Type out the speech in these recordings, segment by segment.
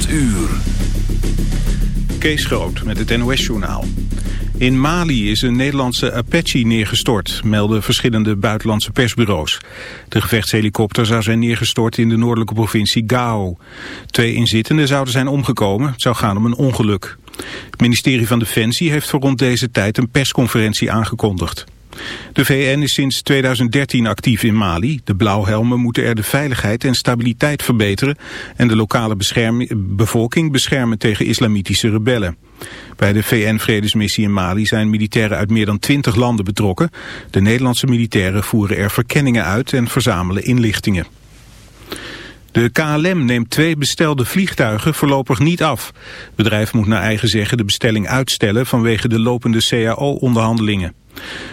8 uur. Kees Groot met het NOS-journaal. In Mali is een Nederlandse Apache neergestort, melden verschillende buitenlandse persbureaus. De gevechtshelikopter zou zijn neergestort in de noordelijke provincie Gao. Twee inzittenden zouden zijn omgekomen, het zou gaan om een ongeluk. Het ministerie van Defensie heeft voor rond deze tijd een persconferentie aangekondigd. De VN is sinds 2013 actief in Mali. De blauwhelmen moeten er de veiligheid en stabiliteit verbeteren... en de lokale bevolking beschermen tegen islamitische rebellen. Bij de VN-vredesmissie in Mali zijn militairen uit meer dan 20 landen betrokken. De Nederlandse militairen voeren er verkenningen uit en verzamelen inlichtingen. De KLM neemt twee bestelde vliegtuigen voorlopig niet af. Het bedrijf moet naar eigen zeggen de bestelling uitstellen vanwege de lopende CAO-onderhandelingen.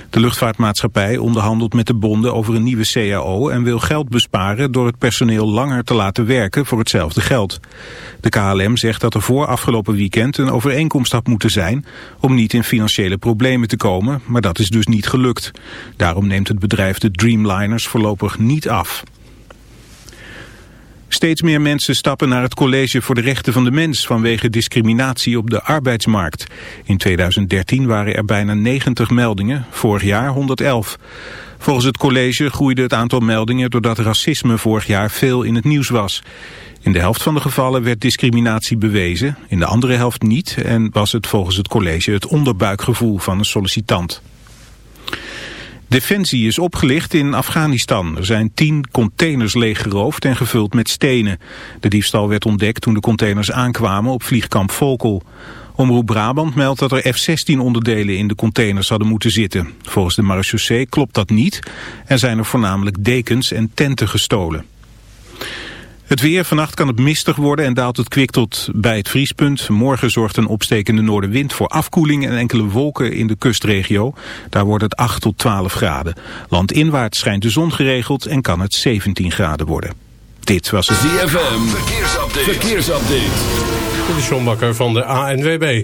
De luchtvaartmaatschappij onderhandelt met de bonden over een nieuwe CAO en wil geld besparen door het personeel langer te laten werken voor hetzelfde geld. De KLM zegt dat er voor afgelopen weekend een overeenkomst had moeten zijn om niet in financiële problemen te komen, maar dat is dus niet gelukt. Daarom neemt het bedrijf de Dreamliners voorlopig niet af. Steeds meer mensen stappen naar het College voor de Rechten van de Mens vanwege discriminatie op de arbeidsmarkt. In 2013 waren er bijna 90 meldingen, vorig jaar 111. Volgens het college groeide het aantal meldingen doordat racisme vorig jaar veel in het nieuws was. In de helft van de gevallen werd discriminatie bewezen, in de andere helft niet en was het volgens het college het onderbuikgevoel van een sollicitant. Defensie is opgelicht in Afghanistan. Er zijn tien containers leeggeroofd en gevuld met stenen. De diefstal werd ontdekt toen de containers aankwamen op vliegkamp Volkel. Omroep Brabant meldt dat er F-16 onderdelen in de containers hadden moeten zitten. Volgens de marechaussee klopt dat niet en zijn er voornamelijk dekens en tenten gestolen. Het weer, vannacht kan het mistig worden en daalt het kwik tot bij het vriespunt. Morgen zorgt een opstekende noordenwind voor afkoeling en enkele wolken in de kustregio. Daar wordt het 8 tot 12 graden. Landinwaarts schijnt de zon geregeld en kan het 17 graden worden. Dit was het ZFM, verkeersupdate. verkeersupdate. De Sjombakker van de ANWB.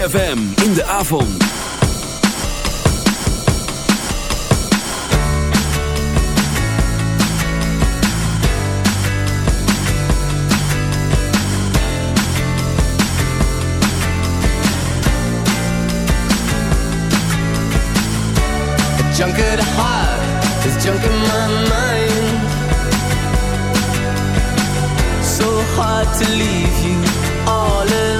ZFM in de avond. junk at heart, there's junk in my mind. So hard to leave you all alone.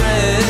strength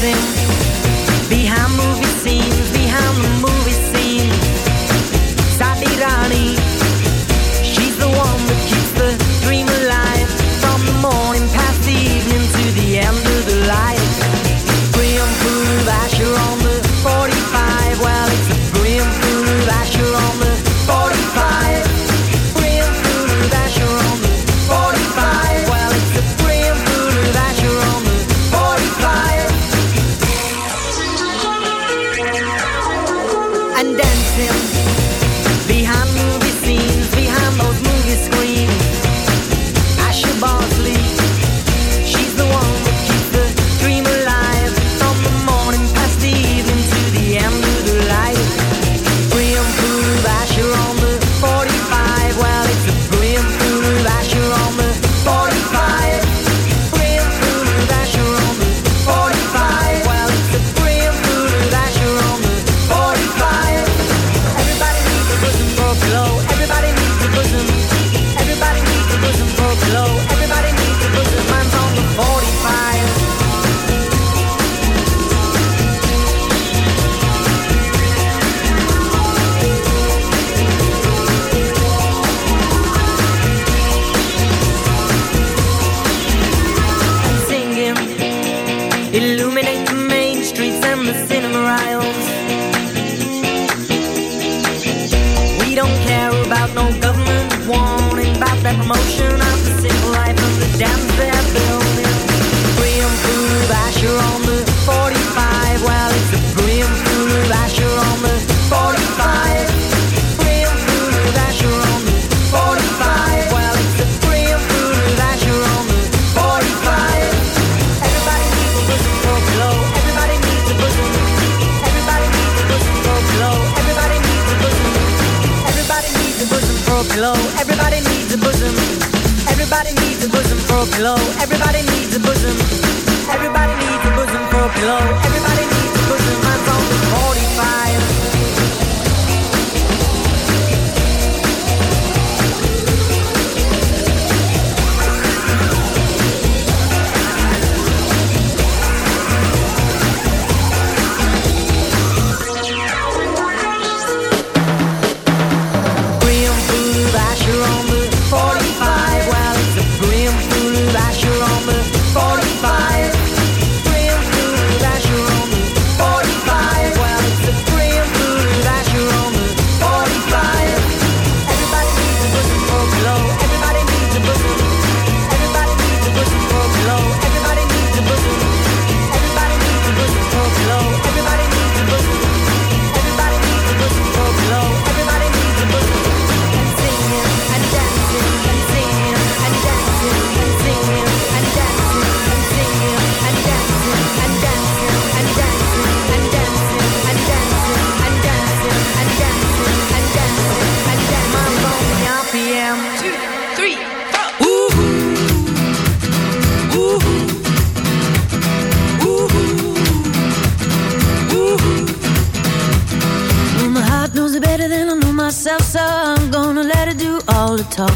Dancing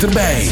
Bent erbij.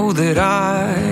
Know that I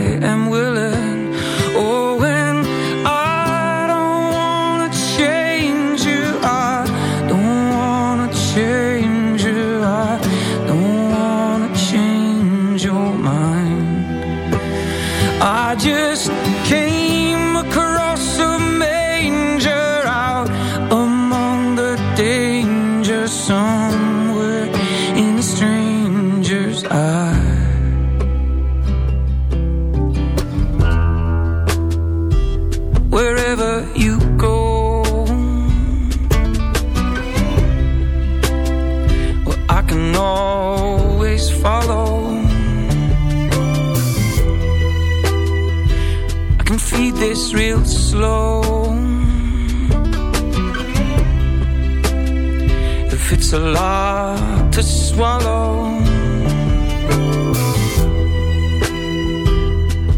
swallow,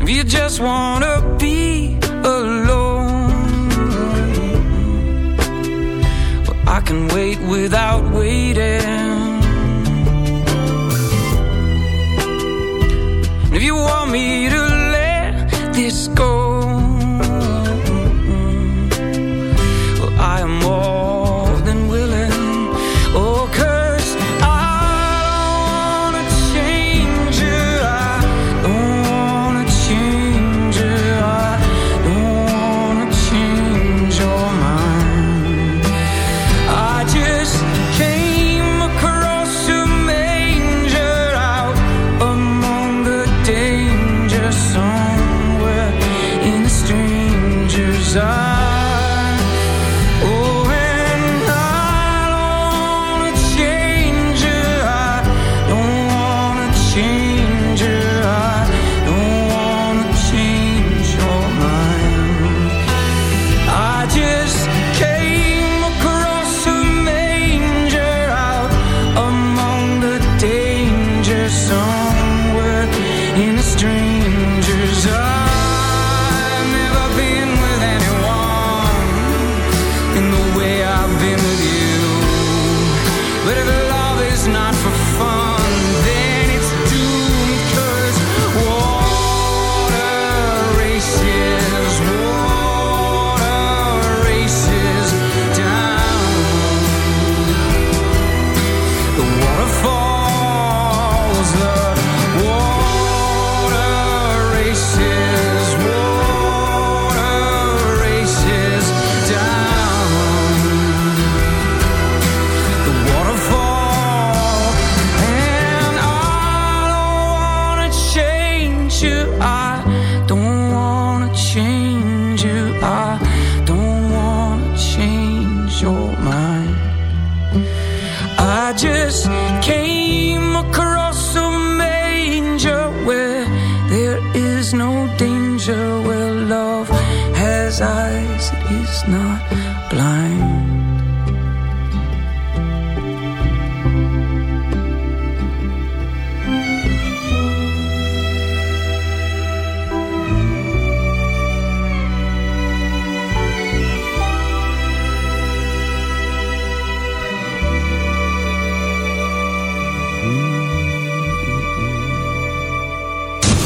if you just wanna be alone, well, I can wait without waiting.